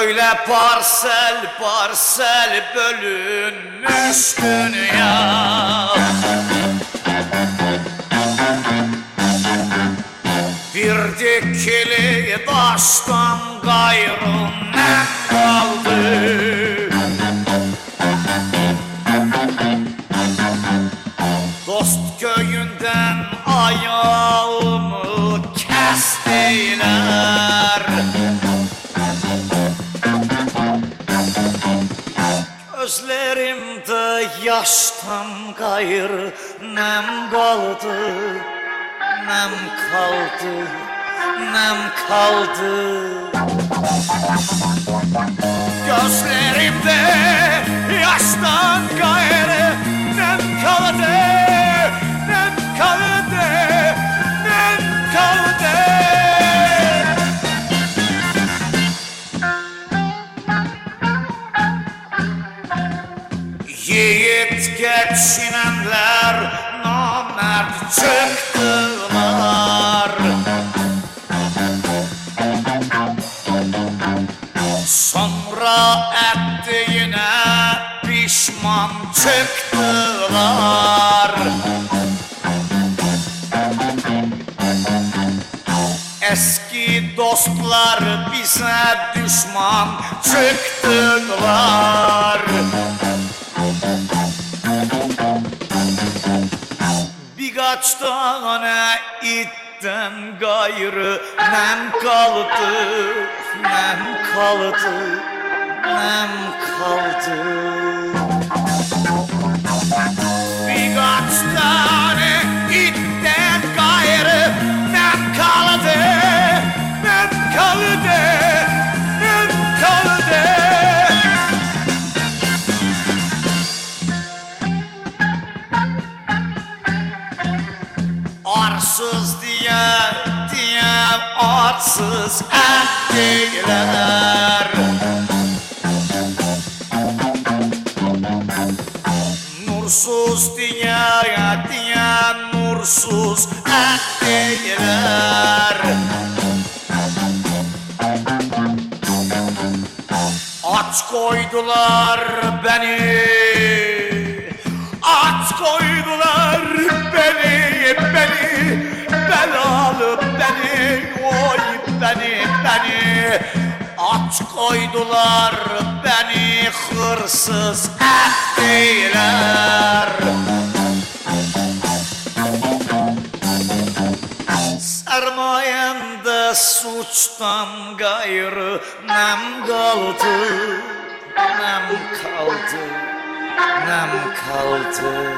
Böyle parsel parsel bölünmüş dünya. Bir dikili taştan gayrı ne kaldı. Dost köyünden ayağımı Gözlerimde yaştan gayrı nem kaldı Nem kaldı, nem kaldı. Gözlerimde Yiğit geçinenler namert çıktılar Sonra ettiğine pişman çıktılar. Eski dostlar bize düşman çıktılar Birkaç tane itten gayrı nem kaldı, nem kaldı, nem kaldı. Arsız diye diye arsız ettiler Nursuz diye diye nursuz ettiler Aç koydular beni Aç koydular koydular beni hırsız ettiler. Sermayemde suçtan gayrı nem kaldı Nem kaldı Nem kaldı